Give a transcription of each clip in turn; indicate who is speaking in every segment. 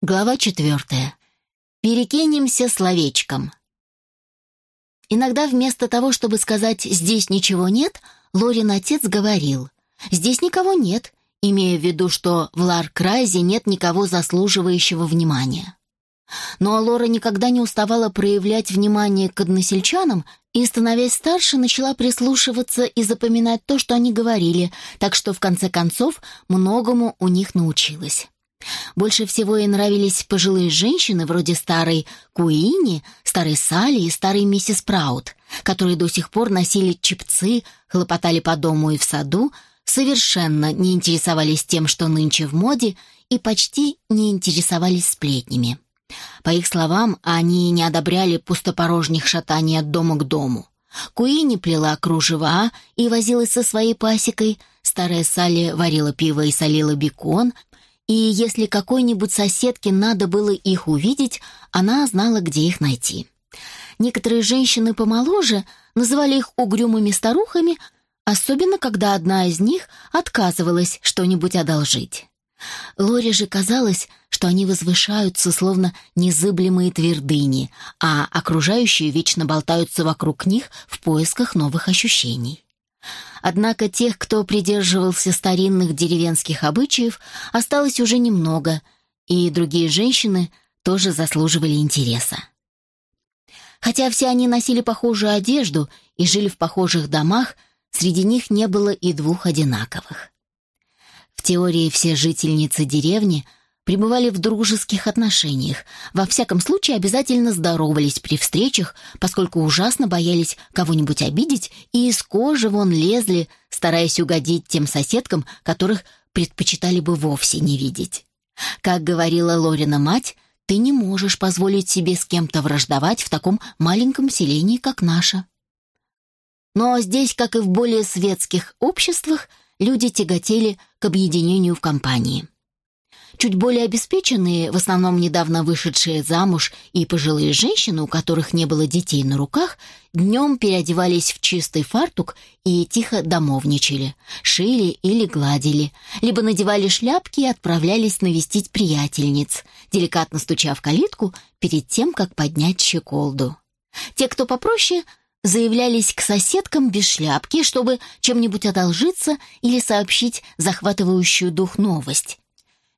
Speaker 1: Глава четвертая. Перекинемся словечком. Иногда вместо того, чтобы сказать «здесь ничего нет», Лорин отец говорил «здесь никого нет», имея в виду, что в Ларкрайзе нет никого заслуживающего внимания. Но Лора никогда не уставала проявлять внимание к односельчанам и, становясь старше, начала прислушиваться и запоминать то, что они говорили, так что, в конце концов, многому у них научилась. Больше всего ей нравились пожилые женщины вроде старой Куини, старой Салли и старой миссис Праут, которые до сих пор носили чепцы, хлопотали по дому и в саду, совершенно не интересовались тем, что нынче в моде, и почти не интересовались сплетнями. По их словам, они не одобряли пустопорожних шатаний от дома к дому. Куини плела кружева и возилась со своей пасекой, старая Салли варила пиво и солила бекон, и если какой-нибудь соседке надо было их увидеть, она знала, где их найти. Некоторые женщины помоложе называли их угрюмыми старухами, особенно когда одна из них отказывалась что-нибудь одолжить. Лоре же казалось, что они возвышаются, словно незыблемые твердыни, а окружающие вечно болтаются вокруг них в поисках новых ощущений. Однако тех, кто придерживался старинных деревенских обычаев, осталось уже немного, и другие женщины тоже заслуживали интереса. Хотя все они носили похожую одежду и жили в похожих домах, среди них не было и двух одинаковых. В теории все жительницы деревни – пребывали в дружеских отношениях, во всяком случае обязательно здоровались при встречах, поскольку ужасно боялись кого-нибудь обидеть и из кожи вон лезли, стараясь угодить тем соседкам, которых предпочитали бы вовсе не видеть. Как говорила Лорина мать, ты не можешь позволить себе с кем-то враждовать в таком маленьком селении, как наше. Но здесь, как и в более светских обществах, люди тяготели к объединению в компании. Чуть более обеспеченные, в основном недавно вышедшие замуж и пожилые женщины, у которых не было детей на руках, днем переодевались в чистый фартук и тихо домовничали, шили или гладили, либо надевали шляпки и отправлялись навестить приятельниц, деликатно стуча в калитку перед тем, как поднять щеколду. Те, кто попроще, заявлялись к соседкам без шляпки, чтобы чем-нибудь одолжиться или сообщить захватывающую дух новость.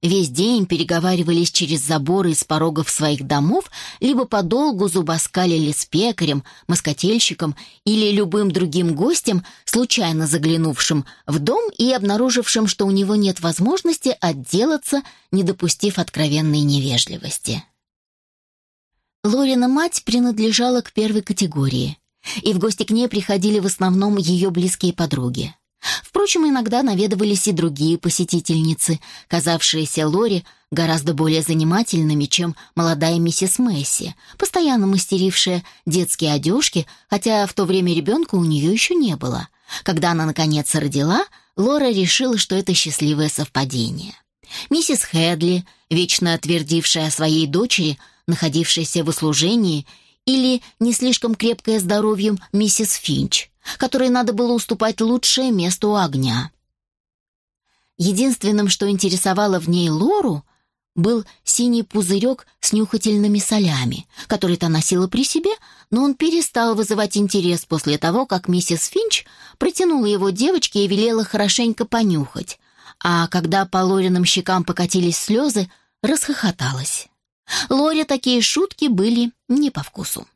Speaker 1: Весь день переговаривались через заборы из порогов своих домов, либо подолгу зубоскалили с пекарем, москотельщиком или любым другим гостем, случайно заглянувшим в дом и обнаружившим, что у него нет возможности отделаться, не допустив откровенной невежливости. Лорина мать принадлежала к первой категории, и в гости к ней приходили в основном ее близкие подруги. Впрочем, иногда наведывались и другие посетительницы, казавшиеся Лори гораздо более занимательными, чем молодая миссис Месси, постоянно мастерившая детские одежки, хотя в то время ребенка у нее еще не было. Когда она, наконец, родила, Лора решила, что это счастливое совпадение. Миссис Хедли, вечно твердившая о своей дочери, находившейся в услужении, или не слишком крепкое здоровьем миссис Финч, которой надо было уступать лучшее место у огня. Единственным, что интересовало в ней Лору, был синий пузырек с нюхательными солями, который та носила при себе, но он перестал вызывать интерес после того, как миссис Финч протянула его девочке и велела хорошенько понюхать, а когда по Лориным щекам покатились слезы, расхохоталась. Лоре такие шутки были не по вкусу.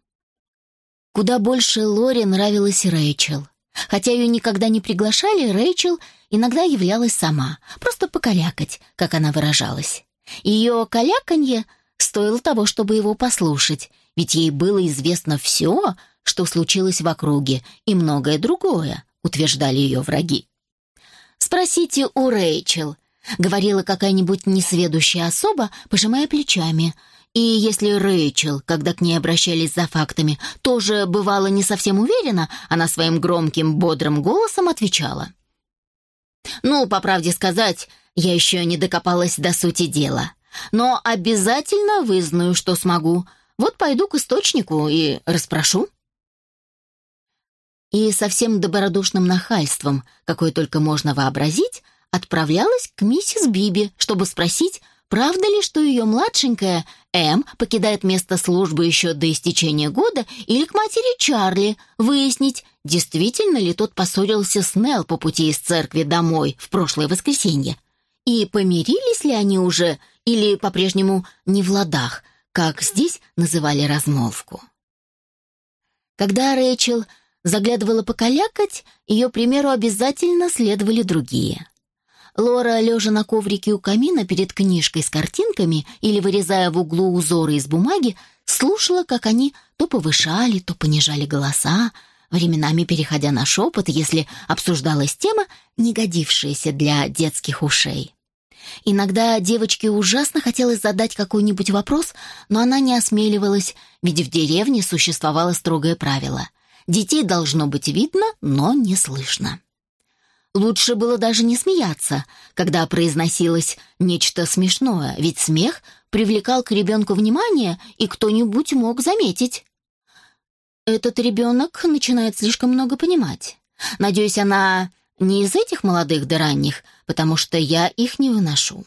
Speaker 1: Куда больше Лори нравилась Рэйчел. Хотя ее никогда не приглашали, Рэйчел иногда являлась сама, просто покалякать, как она выражалась. Ее каляканье стоило того, чтобы его послушать, ведь ей было известно все, что случилось в округе, и многое другое, утверждали ее враги. «Спросите у Рэйчел», — говорила какая-нибудь несведущая особа, пожимая плечами — и если Рэйчел, когда к ней обращались за фактами, тоже бывала не совсем уверена, она своим громким, бодрым голосом отвечала. «Ну, по правде сказать, я еще не докопалась до сути дела. Но обязательно вызнаю, что смогу. Вот пойду к источнику и расспрошу». И совсем добродушным нахальством, какое только можно вообразить, отправлялась к миссис Биби, чтобы спросить, правда ли, что ее младшенькая М покидает место службы еще до истечения года, или к матери Чарли выяснить, действительно ли тот поссорился с Нелл по пути из церкви домой в прошлое воскресенье. И помирились ли они уже, или по-прежнему не в ладах, как здесь называли размолвку. Когда Рэйчел заглядывала покалякать, ее примеру обязательно следовали другие. Лора, лежа на коврике у камина перед книжкой с картинками или вырезая в углу узоры из бумаги, слушала, как они то повышали, то понижали голоса, временами переходя на шепот, если обсуждалась тема, не годившаяся для детских ушей. Иногда девочке ужасно хотелось задать какой-нибудь вопрос, но она не осмеливалась, ведь в деревне существовало строгое правило. Детей должно быть видно, но не слышно. Лучше было даже не смеяться, когда произносилось нечто смешное, ведь смех привлекал к ребенку внимание, и кто-нибудь мог заметить. Этот ребенок начинает слишком много понимать. Надеюсь, она не из этих молодых да ранних, потому что я их не выношу.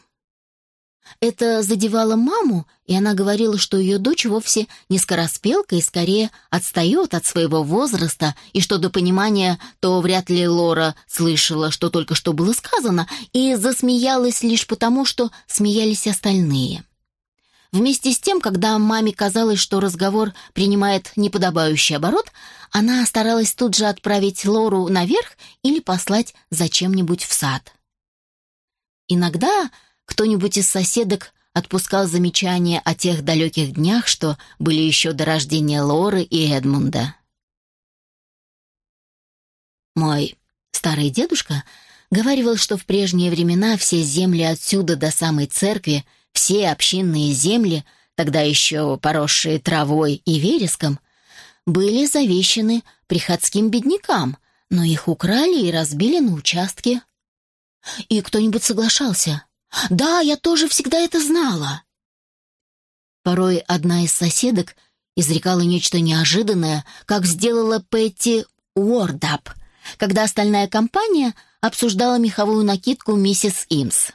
Speaker 1: Это задевало маму, и она говорила, что ее дочь вовсе не скороспелка и скорее отстает от своего возраста, и что до понимания то вряд ли Лора слышала, что только что было сказано, и засмеялась лишь потому, что смеялись остальные. Вместе с тем, когда маме казалось, что разговор принимает неподобающий оборот, она старалась тут же отправить Лору наверх или послать зачем-нибудь в сад. Иногда кто-нибудь из соседок отпускал замечания о тех далеких днях, что были еще до рождения Лоры и Эдмунда. Мой старый дедушка говаривал, что в прежние времена все земли отсюда до самой церкви, все общинные земли, тогда еще поросшие травой и вереском, были завещены приходским беднякам, но их украли и разбили на участки. И кто-нибудь соглашался. Да, я тоже всегда это знала. Порой одна из соседок изрекала нечто неожиданное, как сделала Петти Уордап, когда остальная компания обсуждала меховую накидку миссис Имс.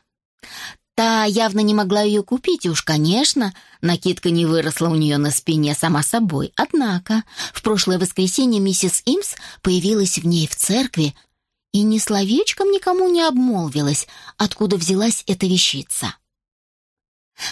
Speaker 1: Та явно не могла ее купить, и уж, конечно, накидка не выросла у нее на спине сама собой. Однако в прошлое воскресенье миссис Имс появилась в ней в церкви и ни словечком никому не обмолвилась, откуда взялась эта вещица.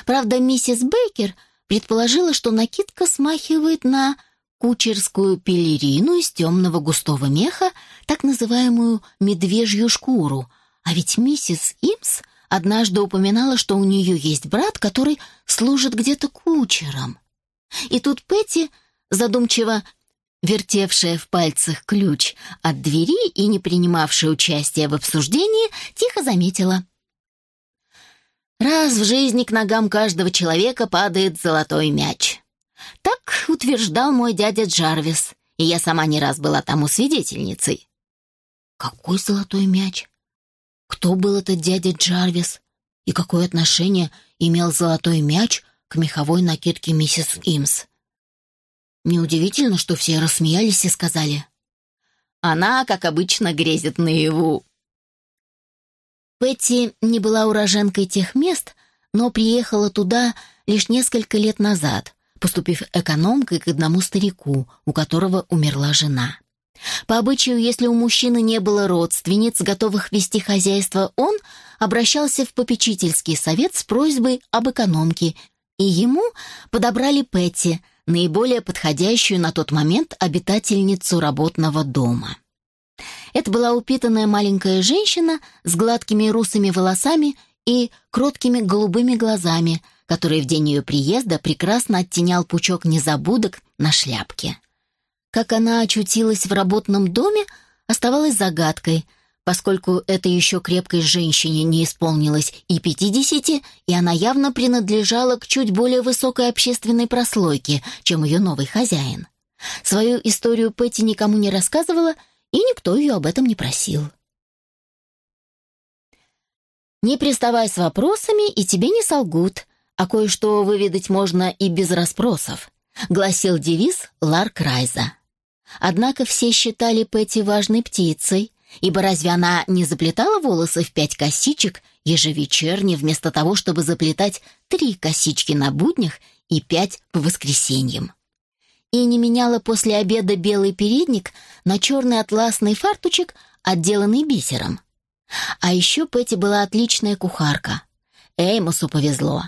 Speaker 1: Правда, миссис Бейкер предположила, что накидка смахивает на кучерскую пелерину из темного густого меха, так называемую медвежью шкуру, а ведь миссис Имс однажды упоминала, что у нее есть брат, который служит где-то кучером. И тут Петти задумчиво вертевшая в пальцах ключ от двери и не принимавшая участия в обсуждении, тихо заметила. «Раз в жизни к ногам каждого человека падает золотой мяч. Так утверждал мой дядя Джарвис, и я сама не раз была тому свидетельницей». «Какой золотой мяч? Кто был этот дядя Джарвис? И какое отношение имел золотой мяч к меховой накидке миссис Имс?» Неудивительно, что все рассмеялись и сказали. «Она, как обычно, грезит наяву». Петти не была уроженкой тех мест, но приехала туда лишь несколько лет назад, поступив экономкой к одному старику, у которого умерла жена. По обычаю, если у мужчины не было родственниц, готовых вести хозяйство, он обращался в попечительский совет с просьбой об экономке, и ему подобрали Петти, наиболее подходящую на тот момент обитательницу работного дома. Это была упитанная маленькая женщина с гладкими русыми волосами и кроткими голубыми глазами, который в день ее приезда прекрасно оттенял пучок незабудок на шляпке. Как она очутилась в работном доме, оставалось загадкой – поскольку этой еще крепкой женщине не исполнилось и пятидесяти, и она явно принадлежала к чуть более высокой общественной прослойке, чем ее новый хозяин. Свою историю Петти никому не рассказывала, и никто ее об этом не просил. «Не приставай с вопросами, и тебе не солгут, а кое-что выведать можно и без расспросов», — гласил девиз Ларк Райза. Однако все считали Петти важной птицей, Ибо разве она не заплетала волосы в пять косичек ежевечерне, вместо того, чтобы заплетать три косички на буднях и пять по воскресеньям? И не меняла после обеда белый передник на черный атласный фартучек, отделанный бисером. А еще Петти была отличная кухарка. Эймосу повезло.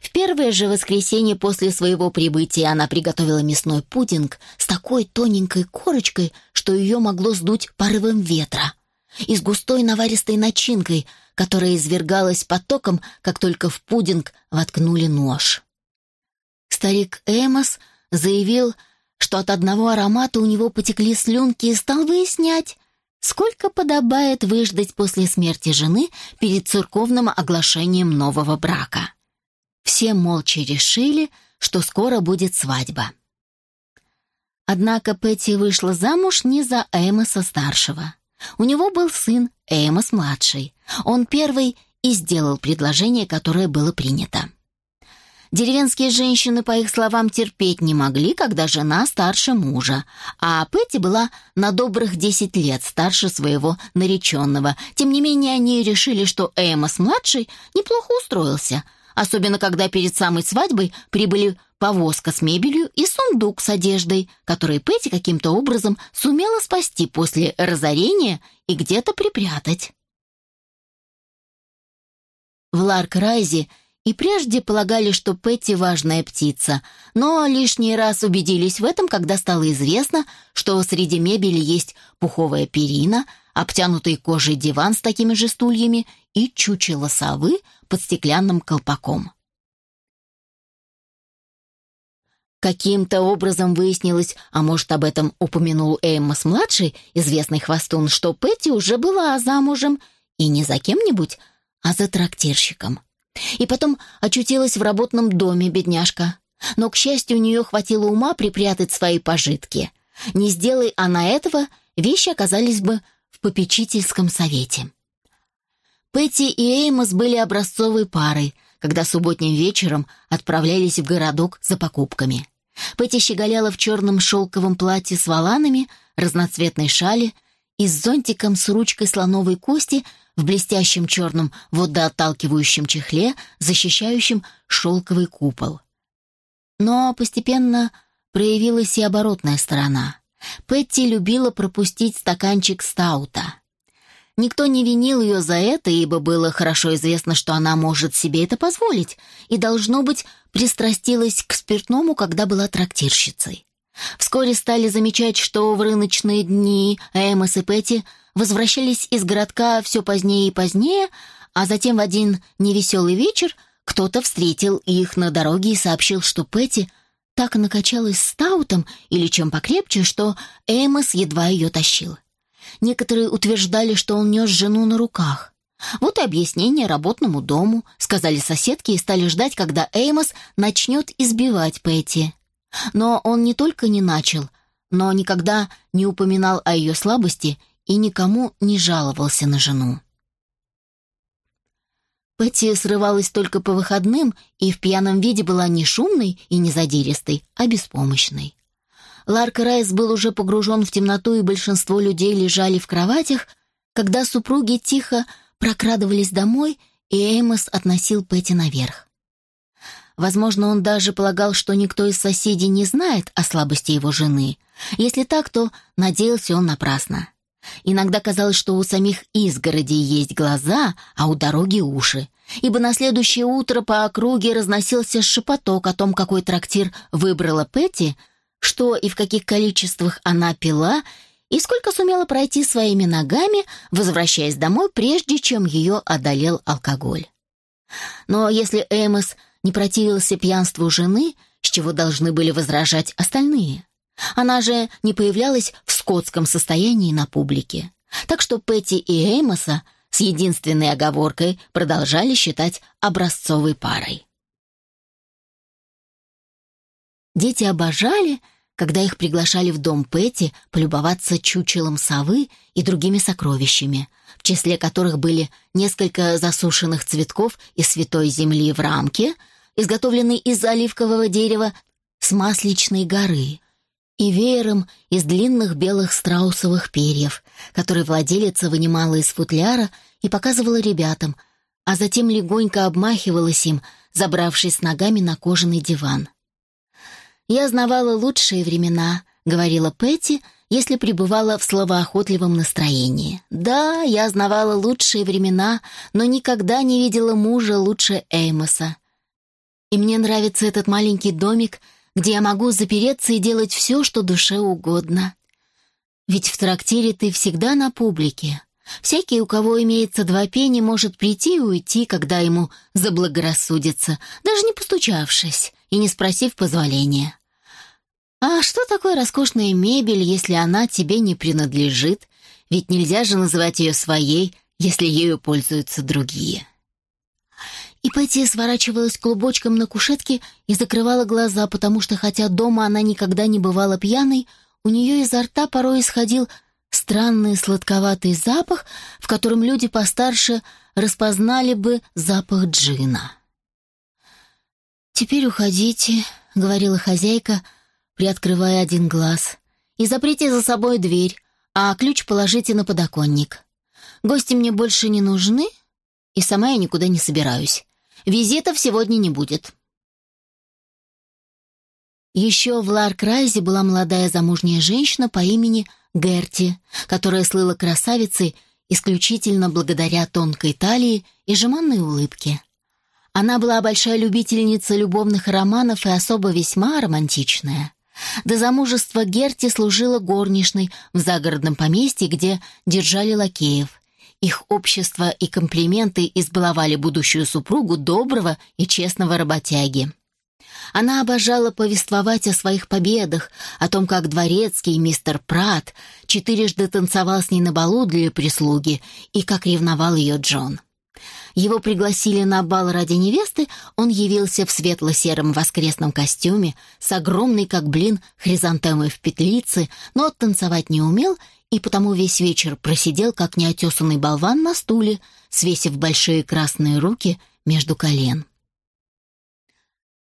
Speaker 1: В первое же воскресенье после своего прибытия она приготовила мясной пудинг с такой тоненькой корочкой, что ее могло сдуть порывом ветра, и с густой наваристой начинкой, которая извергалась потоком, как только в пудинг воткнули нож. Старик Эмос заявил, что от одного аромата у него потекли слюнки и стал выяснять, сколько подобает выждать после смерти жены перед церковным оглашением нового брака. Все молча решили, что скоро будет свадьба. Однако Петти вышла замуж не за Эмоса-старшего. У него был сын Эмос-младший. Он первый и сделал предложение, которое было принято. Деревенские женщины, по их словам, терпеть не могли, когда жена старше мужа, а Петти была на добрых десять лет старше своего нареченного. Тем не менее, они решили, что Эмос-младший неплохо устроился – особенно когда перед самой свадьбой прибыли повозка с мебелью и сундук с одеждой, который Петти каким-то образом сумела спасти после разорения и где-то припрятать. В Ларк-Райзе и прежде полагали, что Петти важная птица, но лишний раз убедились в этом, когда стало известно, что среди мебели есть пуховая перина, обтянутый кожей диван с такими же стульями и чучело совы под стеклянным колпаком. Каким-то образом выяснилось, а может, об этом упомянул Эймос-младший, известный хвостун, что Петти уже была замужем, и не за кем-нибудь, а за трактирщиком. И потом очутилась в работном доме бедняжка. Но, к счастью, у нее хватило ума припрятать свои пожитки. Не сделай она этого, вещи оказались бы в попечительском совете. Петти и Эймос были образцовой парой, когда субботним вечером отправлялись в городок за покупками. Петти щеголяла в черном шелковом платье с воланами, разноцветной шали и с зонтиком с ручкой слоновой кости в блестящем черном водоотталкивающем чехле, защищающем шелковый купол. Но постепенно проявилась и оборотная сторона. Петти любила пропустить стаканчик стаута. Никто не винил ее за это, ибо было хорошо известно, что она может себе это позволить, и, должно быть, пристрастилась к спиртному, когда была трактирщицей. Вскоре стали замечать, что в рыночные дни Эмос и Петти возвращались из городка все позднее и позднее, а затем в один невеселый вечер кто-то встретил их на дороге и сообщил, что Петти так накачалась стаутом или чем покрепче, что Эмос едва ее тащил. Некоторые утверждали, что он нес жену на руках. Вот и объяснение работному дому, сказали соседки и стали ждать, когда Эймос начнет избивать Пэтти. Но он не только не начал, но никогда не упоминал о ее слабости и никому не жаловался на жену. Пэтти срывалась только по выходным и в пьяном виде была не шумной и не задиристой, а беспомощной. Ларк Райс был уже погружен в темноту, и большинство людей лежали в кроватях, когда супруги тихо прокрадывались домой, и Эймос относил Пэти наверх. Возможно, он даже полагал, что никто из соседей не знает о слабости его жены. Если так, то надеялся он напрасно. Иногда казалось, что у самих изгородей есть глаза, а у дороги уши, ибо на следующее утро по округе разносился шепоток о том, какой трактир выбрала Петти, что и в каких количествах она пила, и сколько сумела пройти своими ногами, возвращаясь домой, прежде чем ее одолел алкоголь. Но если Эмос не противился пьянству жены, с чего должны были возражать остальные? Она же не появлялась в скотском состоянии на публике. Так что Петти и Эймоса с единственной оговоркой продолжали считать образцовой парой. Дети обожали, когда их приглашали в дом Пэти полюбоваться чучелом совы и другими сокровищами, в числе которых были несколько засушенных цветков из святой земли в рамке, изготовленной из оливкового дерева с масличной горы, и веером из длинных белых страусовых перьев, который владелица вынимала из футляра и показывала ребятам, а затем легонько обмахивалась им, забравшись ногами на кожаный диван. «Я знавала лучшие времена», — говорила Петти, если пребывала в словоохотливом настроении. «Да, я знавала лучшие времена, но никогда не видела мужа лучше Эймоса. И мне нравится этот маленький домик, где я могу запереться и делать все, что душе угодно. Ведь в трактире ты всегда на публике. Всякий, у кого имеется два пени, может прийти и уйти, когда ему заблагорассудится, даже не постучавшись и не спросив позволения. А что такое роскошная мебель, если она тебе не принадлежит? Ведь нельзя же называть ее своей, если ею пользуются другие. И Пэтти сворачивалась клубочком на кушетке и закрывала глаза, потому что, хотя дома она никогда не бывала пьяной, у нее изо рта порой исходил странный сладковатый запах, в котором люди постарше распознали бы запах джина. «Теперь уходите», — говорила хозяйка, — приоткрывая один глаз. «И заприте за собой дверь, а ключ положите на подоконник. Гости мне больше не нужны, и сама я никуда не собираюсь. Визитов сегодня не будет». Еще в Ларкрайзе была молодая замужняя женщина по имени Герти, которая слыла красавицей исключительно благодаря тонкой талии и жеманной улыбке. Она была большая любительница любовных романов и особо весьма романтичная. До замужества Герти служила горничной в загородном поместье, где держали лакеев. Их общество и комплименты избаловали будущую супругу доброго и честного работяги. Она обожала повествовать о своих победах, о том, как дворецкий мистер Прат четырежды танцевал с ней на балу для прислуги и как ревновал ее Джон. Его пригласили на бал ради невесты, он явился в светло-сером воскресном костюме с огромной, как блин, хризантемой в петлице, но танцевать не умел и потому весь вечер просидел, как неотесанный болван на стуле, свесив большие красные руки между колен.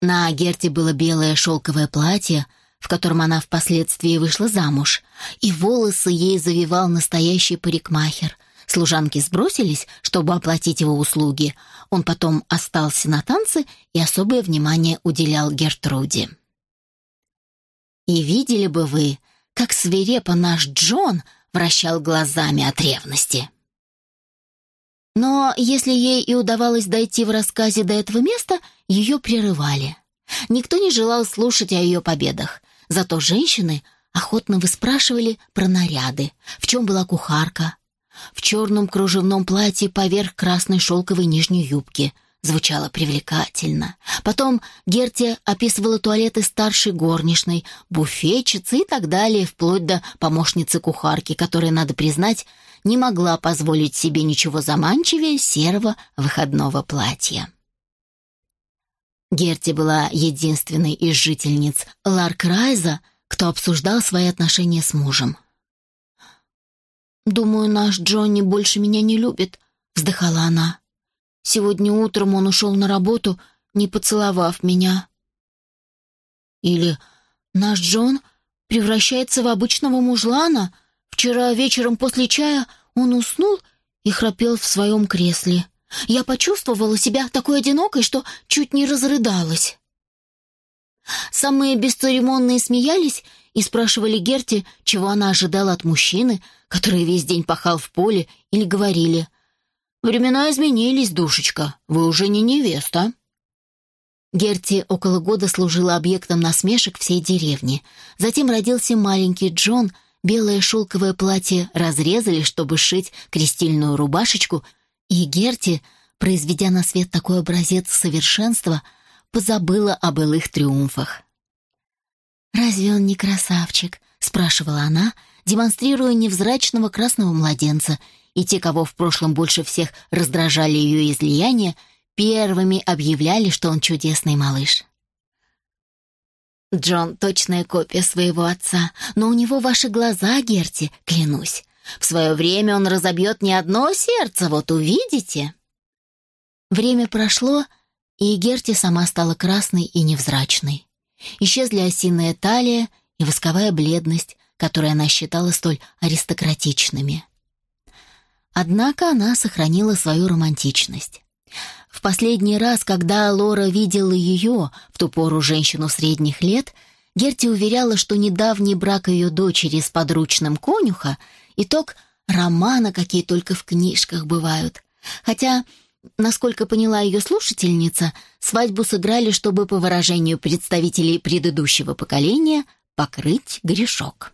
Speaker 1: На Герте было белое шелковое платье, в котором она впоследствии вышла замуж, и волосы ей завивал настоящий парикмахер — Служанки сбросились, чтобы оплатить его услуги. Он потом остался на танцы и особое внимание уделял Гертруде. И видели бы вы, как свирепо наш Джон вращал глазами от ревности. Но если ей и удавалось дойти в рассказе до этого места, ее прерывали. Никто не желал слушать о ее победах. Зато женщины охотно выспрашивали про наряды, в чем была кухарка, в черном кружевном платье поверх красной шелковой нижней юбки. Звучало привлекательно. Потом Герти описывала туалеты старшей горничной, буфетчицы и так далее, вплоть до помощницы кухарки, которая, надо признать, не могла позволить себе ничего заманчивее серого выходного платья. Герти была единственной из жительниц Ларкрайза, кто обсуждал свои отношения с мужем. «Думаю, наш Джонни больше меня не любит», — вздыхала она. «Сегодня утром он ушел на работу, не поцеловав меня». Или «Наш Джон превращается в обычного мужлана. Вчера вечером после чая он уснул и храпел в своем кресле. Я почувствовала себя такой одинокой, что чуть не разрыдалась». Самые бесцеремонные смеялись и спрашивали Герти, чего она ожидала от мужчины, который весь день пахал в поле, или говорили «Времена изменились, душечка, вы уже не невеста». Герти около года служила объектом насмешек всей деревни. Затем родился маленький Джон, белое шелковое платье разрезали, чтобы сшить крестильную рубашечку, и Герти, произведя на свет такой образец совершенства, позабыла о былых триумфах. «Разве он не красавчик?» — спрашивала она, демонстрируя невзрачного красного младенца, и те, кого в прошлом больше всех раздражали ее излияния, первыми объявляли, что он чудесный малыш. Джон — точная копия своего отца, но у него ваши глаза, Герти, клянусь. В свое время он разобьет не одно сердце, вот увидите. Время прошло, и Герти сама стала красной и невзрачной. Исчезли осиная талия и восковая бледность, которые она считала столь аристократичными. Однако она сохранила свою романтичность. В последний раз, когда Лора видела ее, в ту пору женщину средних лет, Герти уверяла, что недавний брак ее дочери с подручным конюха — итог романа, какие только в книжках бывают. Хотя, насколько поняла ее слушательница, свадьбу сыграли, чтобы, по выражению представителей предыдущего поколения, покрыть грешок.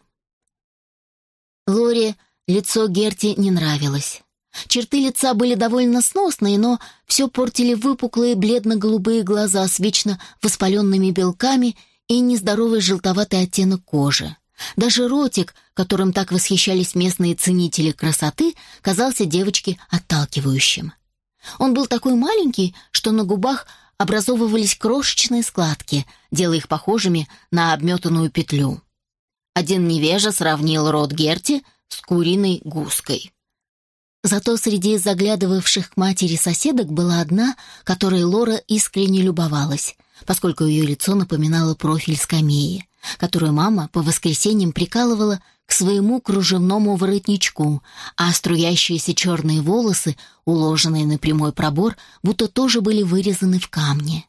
Speaker 1: Лоре лицо Герти не нравилось. Черты лица были довольно сносные, но все портили выпуклые бледно-голубые глаза с вечно воспаленными белками и нездоровый желтоватый оттенок кожи. Даже ротик, которым так восхищались местные ценители красоты, казался девочке отталкивающим. Он был такой маленький, что на губах образовывались крошечные складки, делая их похожими на обметанную петлю. Один невежа сравнил рот Герти с куриной гуской. Зато среди заглядывавших к матери соседок была одна, которой Лора искренне любовалась, поскольку ее лицо напоминало профиль скамеи, которую мама по воскресеньям прикалывала к своему кружевному воротничку, а струящиеся черные волосы, уложенные на прямой пробор, будто тоже были вырезаны в камне.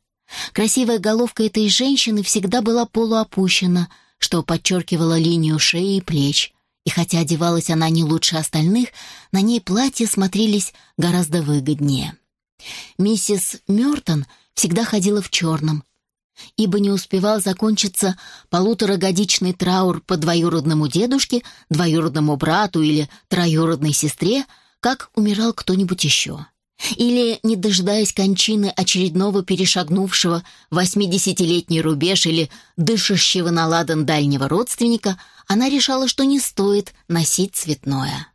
Speaker 1: Красивая головка этой женщины всегда была полуопущена, что подчеркивало линию шеи и плеч, и хотя одевалась она не лучше остальных, на ней платья смотрелись гораздо выгоднее. Миссис Мёртон всегда ходила в черном, ибо не успевал закончиться полуторагодичный траур по двоюродному дедушке, двоюродному брату или троюродной сестре, как умирал кто-нибудь еще. Или, не дожидаясь кончины очередного перешагнувшего восьмидесятилетний рубеж или дышащего на ладан дальнего родственника, она решала, что не стоит носить цветное.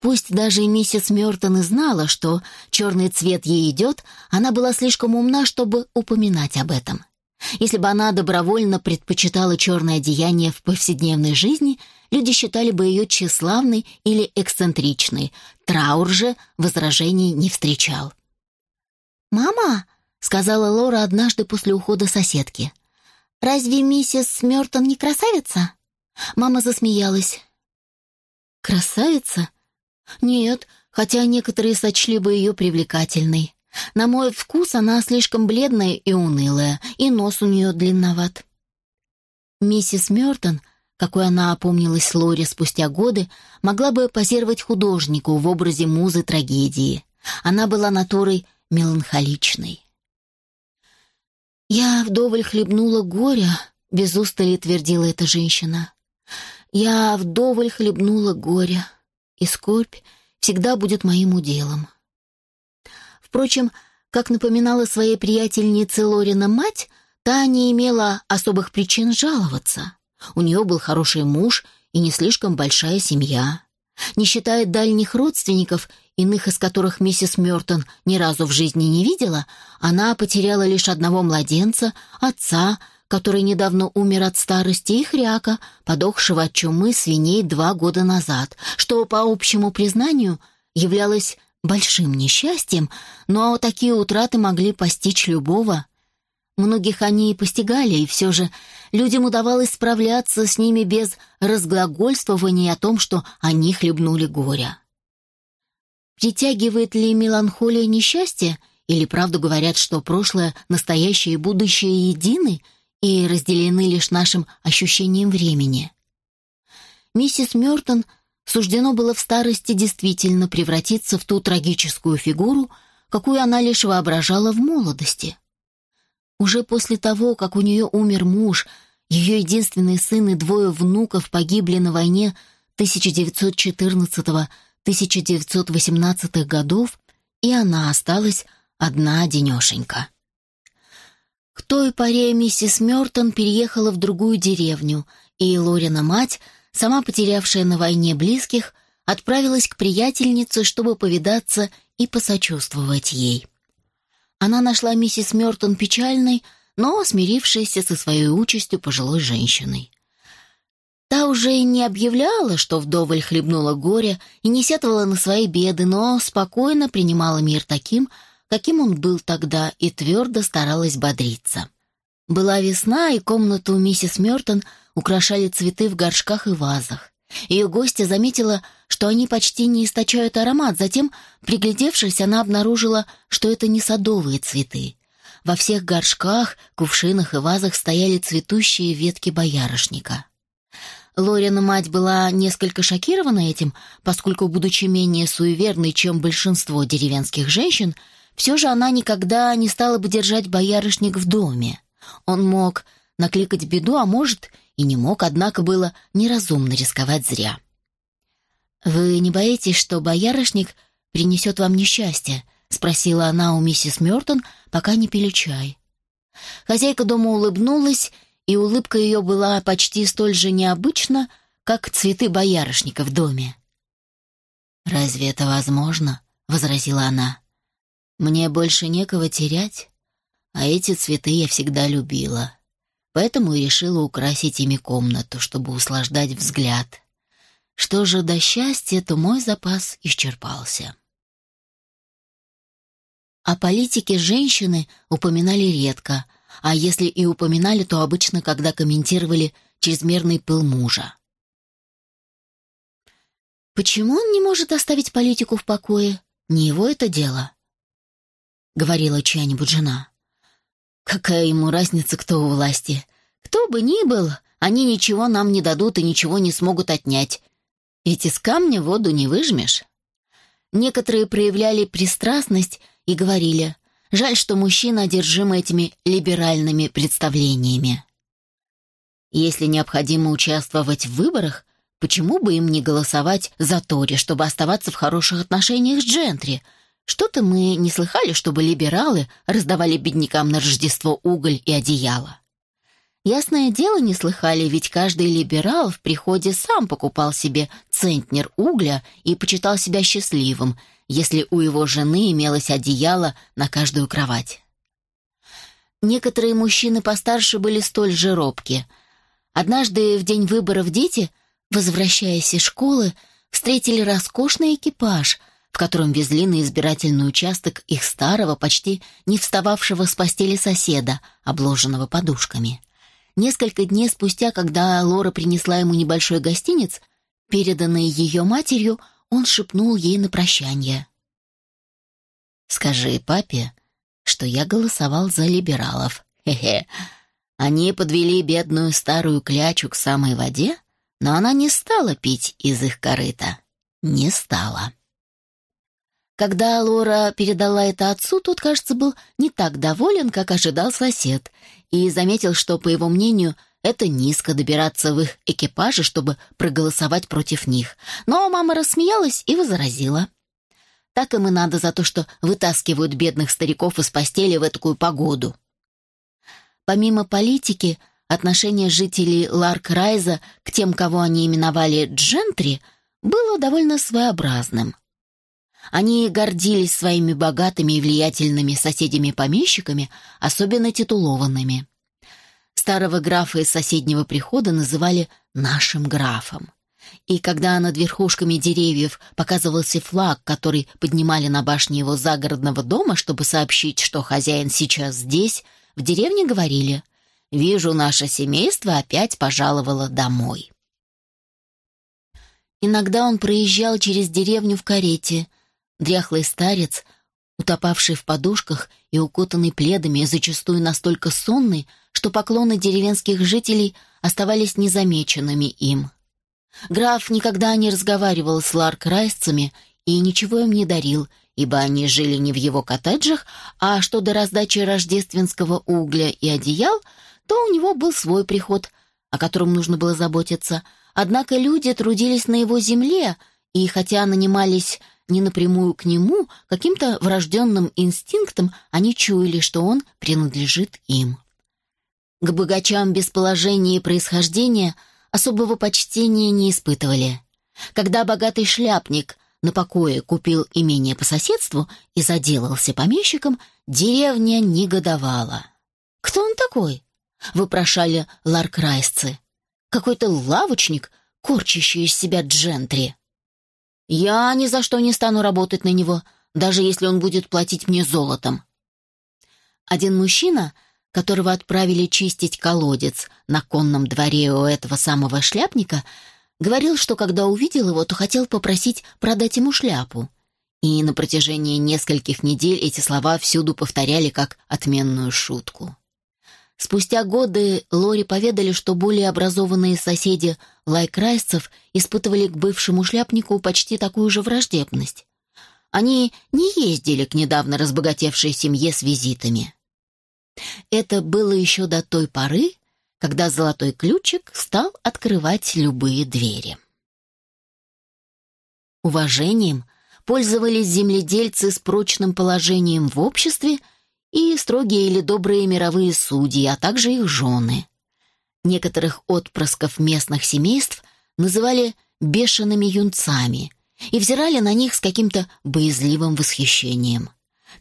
Speaker 1: Пусть даже миссис Мёртон и знала, что черный цвет ей идет, она была слишком умна, чтобы упоминать об этом. Если бы она добровольно предпочитала черное одеяние в повседневной жизни, люди считали бы ее тщеславной или эксцентричной. Траур же возражений не встречал. «Мама», — сказала Лора однажды после ухода соседки, — «разве миссис Мёртон не красавица?» Мама засмеялась. «Красавица? Нет, хотя некоторые сочли бы ее привлекательной. На мой вкус она слишком бледная и унылая, и нос у нее длинноват. Миссис Мёртон, какой она опомнилась Лоре спустя годы, могла бы позировать художнику в образе музы трагедии. Она была натурой меланхоличной. «Я вдоволь хлебнула горя», — без устали твердила эта женщина. «Я вдоволь хлебнула горя, и скорбь всегда будет моим уделом». Впрочем, как напоминала своей приятельнице Лорина мать, та не имела особых причин жаловаться. У нее был хороший муж и не слишком большая семья. Не считая дальних родственников, иных из которых миссис Мёртон ни разу в жизни не видела, она потеряла лишь одного младенца, отца, который недавно умер от старости, и хряка, подохшего от чумы свиней два года назад, что, по общему признанию, являлось большим несчастьем, но такие утраты могли постичь любого. Многих они и постигали, и все же людям удавалось справляться с ними без разглагольствования о том, что они хлебнули горя. Притягивает ли меланхолия несчастье, или правду говорят, что прошлое, настоящее и будущее едины и разделены лишь нашим ощущением времени? Миссис Мёртон – суждено было в старости действительно превратиться в ту трагическую фигуру, какую она лишь воображала в молодости. Уже после того, как у нее умер муж, ее единственный сын и двое внуков погибли на войне 1914-1918 годов, и она осталась одна-денешенька. К той поре миссис Мёртон переехала в другую деревню, и Лорина мать — сама потерявшая на войне близких, отправилась к приятельнице, чтобы повидаться и посочувствовать ей. Она нашла миссис Мёртон печальной, но смирившейся со своей участью пожилой женщиной. Та уже и не объявляла, что вдоволь хлебнула горе и не сетовала на свои беды, но спокойно принимала мир таким, каким он был тогда, и твердо старалась бодриться. Была весна, и комнату миссис Мёртон украшали цветы в горшках и вазах. Ее гостья заметила, что они почти не источают аромат, затем, приглядевшись, она обнаружила, что это не садовые цветы. Во всех горшках, кувшинах и вазах стояли цветущие ветки боярышника. Лорина мать была несколько шокирована этим, поскольку, будучи менее суеверной, чем большинство деревенских женщин, все же она никогда не стала бы держать боярышник в доме. Он мог накликать беду, а может и не мог, однако было неразумно рисковать зря. «Вы не боитесь, что боярышник принесет вам несчастье?» — спросила она у миссис Мёртон, пока не пили чай. Хозяйка дома улыбнулась, и улыбка ее была почти столь же необычна, как цветы боярышника в доме. «Разве это возможно?» — возразила она. «Мне больше некого терять, а эти цветы я всегда любила поэтому и решила украсить ими комнату, чтобы услаждать взгляд. Что же до счастья, то мой запас исчерпался. О политике женщины упоминали редко, а если и упоминали, то обычно, когда комментировали чрезмерный пыл мужа. «Почему он не может оставить политику в покое? Не его это дело», — говорила чья-нибудь жена. Какая ему разница, кто у власти? Кто бы ни был, они ничего нам не дадут и ничего не смогут отнять. Ведь из камня воду не выжмешь. Некоторые проявляли пристрастность и говорили, жаль, что мужчина одержим этими либеральными представлениями. Если необходимо участвовать в выборах, почему бы им не голосовать за Тори, чтобы оставаться в хороших отношениях с Джентри – что-то мы не слыхали, чтобы либералы раздавали беднякам на Рождество уголь и одеяло. Ясное дело, не слыхали, ведь каждый либерал в приходе сам покупал себе центнер угля и почитал себя счастливым, если у его жены имелось одеяло на каждую кровать. Некоторые мужчины постарше были столь же робки. Однажды в день выборов дети, возвращаясь из школы, встретили роскошный экипаж — в котором везли на избирательный участок их старого, почти не встававшего с постели соседа, обложенного подушками. Несколько дней спустя, когда Лора принесла ему небольшой гостиниц, переданный ее матерью, он шепнул ей на прощание. «Скажи папе, что я голосовал за либералов. Хе-хе. Они подвели бедную старую клячу к самой воде, но она не стала пить из их корыта. Не стала». Когда Лора передала это отцу, тот, кажется, был не так доволен, как ожидал сосед, и заметил, что, по его мнению, это низко добираться в их экипаже, чтобы проголосовать против них. Но мама рассмеялась и возразила. Так им и надо за то, что вытаскивают бедных стариков из постели в такую погоду. Помимо политики, отношение жителей Ларк-Райза к тем, кого они именовали джентри, было довольно своеобразным. Они гордились своими богатыми и влиятельными соседями-помещиками, особенно титулованными. Старого графа из соседнего прихода называли «нашим графом». И когда над верхушками деревьев показывался флаг, который поднимали на башне его загородного дома, чтобы сообщить, что хозяин сейчас здесь, в деревне говорили «Вижу, наше семейство опять пожаловало домой». Иногда он проезжал через деревню в карете, Дряхлый старец, утопавший в подушках и укутанный пледами, зачастую настолько сонный, что поклоны деревенских жителей оставались незамеченными им. Граф никогда не разговаривал с ларк-райсцами и ничего им не дарил, ибо они жили не в его коттеджах, а что до раздачи рождественского угля и одеял, то у него был свой приход, о котором нужно было заботиться. Однако люди трудились на его земле, и хотя нанимались не напрямую к нему, каким-то врожденным инстинктом они чуяли, что он принадлежит им. К богачам без положения и происхождения особого почтения не испытывали. Когда богатый шляпник на покое купил имение по соседству и заделался помещиком, деревня негодовала. «Кто он такой?» — вопрошали ларкрайсцы. «Какой-то лавочник, корчащий из себя джентри». Я ни за что не стану работать на него, даже если он будет платить мне золотом. Один мужчина, которого отправили чистить колодец на конном дворе у этого самого шляпника, говорил, что когда увидел его, то хотел попросить продать ему шляпу. И на протяжении нескольких недель эти слова всюду повторяли как отменную шутку. Спустя годы Лори поведали, что более образованные соседи лайкрайсцев испытывали к бывшему шляпнику почти такую же враждебность. Они не ездили к недавно разбогатевшей семье с визитами. Это было еще до той поры, когда золотой ключик стал открывать любые двери. Уважением пользовались земледельцы с прочным положением в обществе и строгие или добрые мировые судьи, а также их жены. Некоторых отпрысков местных семейств называли «бешеными юнцами», и взирали на них с каким-то боязливым восхищением.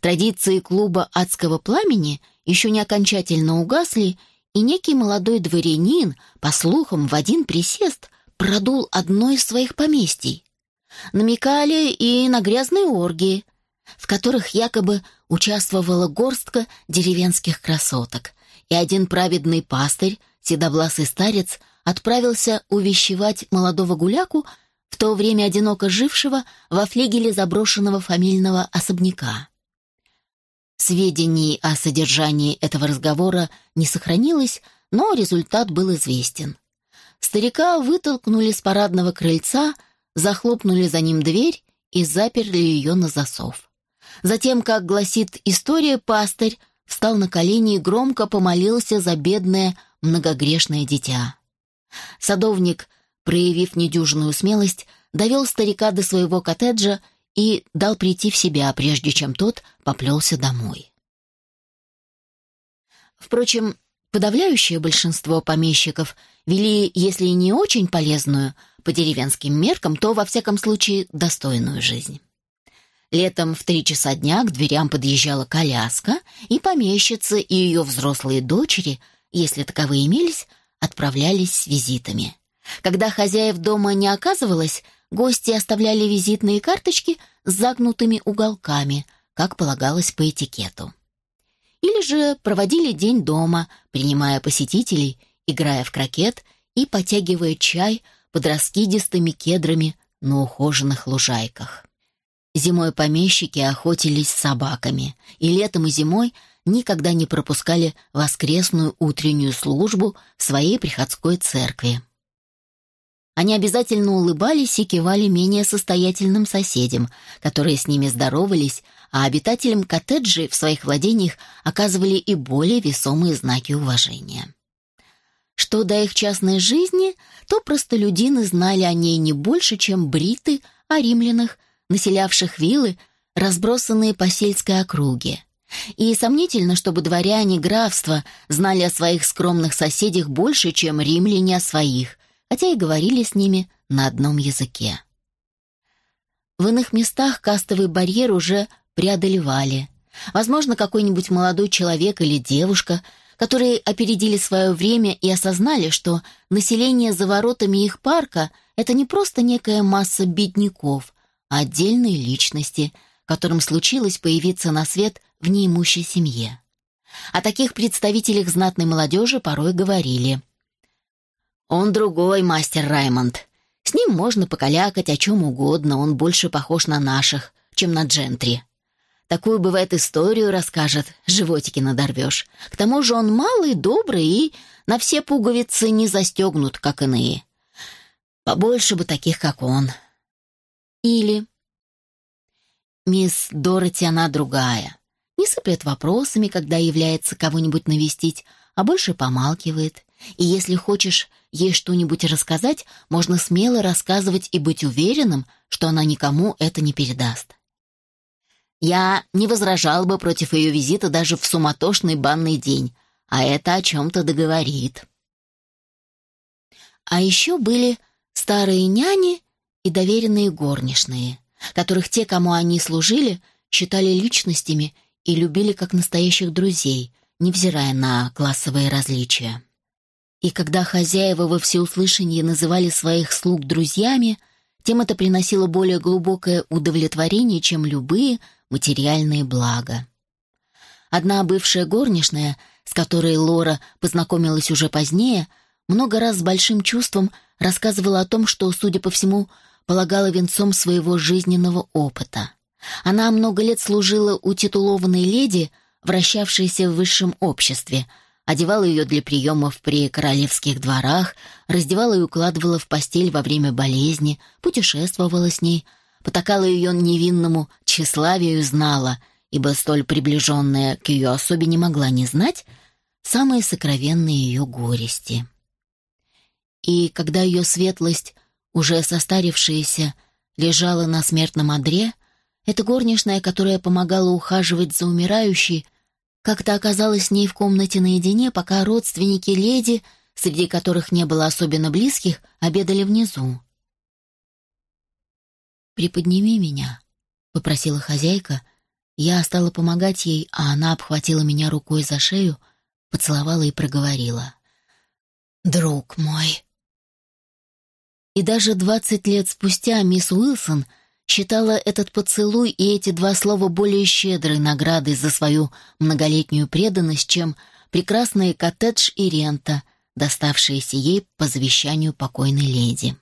Speaker 1: Традиции клуба «Адского пламени» еще не окончательно угасли, и некий молодой дворянин, по слухам, в один присест продул одно из своих поместий. Намекали и на грязные оргии, в которых якобы участвовала горстка деревенских красоток, и один праведный пастырь, седовласый старец, отправился увещевать молодого гуляку, в то время одиноко жившего во флигеле заброшенного фамильного особняка. Сведений о содержании этого разговора не сохранилось, но результат был известен. Старика вытолкнули с парадного крыльца, захлопнули за ним дверь и заперли ее на засов. Затем, как гласит история, пастырь встал на колени и громко помолился за бедное многогрешное дитя. Садовник проявив недюжинную смелость, довел старика до своего коттеджа и дал прийти в себя, прежде чем тот поплелся домой. Впрочем, подавляющее большинство помещиков вели, если и не очень полезную, по деревенским меркам, то, во всяком случае, достойную жизнь. Летом в три часа дня к дверям подъезжала коляска, и помещица и ее взрослые дочери, если таковые имелись, отправлялись с визитами. Когда хозяев дома не оказывалось, гости оставляли визитные карточки с загнутыми уголками, как полагалось по этикету. Или же проводили день дома, принимая посетителей, играя в крокет и потягивая чай под раскидистыми кедрами на ухоженных лужайках. Зимой помещики охотились с собаками, и летом и зимой никогда не пропускали воскресную утреннюю службу в своей приходской церкви. Они обязательно улыбались и кивали менее состоятельным соседям, которые с ними здоровались, а обитателям коттеджей в своих владениях оказывали и более весомые знаки уважения. Что до их частной жизни, то простолюдины знали о ней не больше, чем бриты о римлянах, населявших виллы, разбросанные по сельской округе. И сомнительно, чтобы дворяне графства знали о своих скромных соседях больше, чем римляне о своих, хотя и говорили с ними на одном языке. В иных местах кастовый барьер уже преодолевали. Возможно, какой-нибудь молодой человек или девушка, которые опередили свое время и осознали, что население за воротами их парка — это не просто некая масса бедняков, отдельные личности, которым случилось появиться на свет в неимущей семье. О таких представителях знатной молодежи порой говорили. Он другой мастер Раймонд. С ним можно покалякать о чем угодно, он больше похож на наших, чем на джентри. Такую, бывает, историю расскажет, животики надорвешь. К тому же он малый, добрый и на все пуговицы не застегнут, как иные. Побольше бы таких, как он. Или... Мисс Дороти она другая. Не сыплет вопросами, когда является кого-нибудь навестить, а больше помалкивает. И если хочешь ей что-нибудь рассказать, можно смело рассказывать и быть уверенным, что она никому это не передаст. Я не возражал бы против ее визита даже в суматошный банный день, а это о чем-то договорит. А еще были старые няни и доверенные горничные, которых те, кому они служили, считали личностями и любили как настоящих друзей, невзирая на классовые различия. И когда хозяева во всеуслышание называли своих слуг друзьями, тем это приносило более глубокое удовлетворение, чем любые материальные блага. Одна бывшая горничная с которой Лора познакомилась уже позднее, много раз с большим чувством рассказывала о том, что, судя по всему, полагала венцом своего жизненного опыта. Она много лет служила у титулованной леди, вращавшейся в высшем обществе, одевала ее для приемов при королевских дворах, раздевала и укладывала в постель во время болезни, путешествовала с ней, потакала ее невинному тщеславию знала, ибо столь приближенная к ее особе не могла не знать, самые сокровенные ее горести. И когда ее светлость, уже состарившаяся, лежала на смертном одре, эта горничная, которая помогала ухаживать за умирающей, как-то оказалась с ней в комнате наедине, пока родственники леди, среди которых не было особенно близких, обедали внизу. «Приподними меня», — попросила хозяйка. Я стала помогать ей, а она обхватила меня рукой за шею, поцеловала и проговорила. «Друг мой». И даже двадцать лет спустя мисс Уилсон — считала этот поцелуй и эти два слова более щедрой наградой за свою многолетнюю преданность, чем прекрасные коттедж и рента, доставшиеся ей по завещанию покойной леди.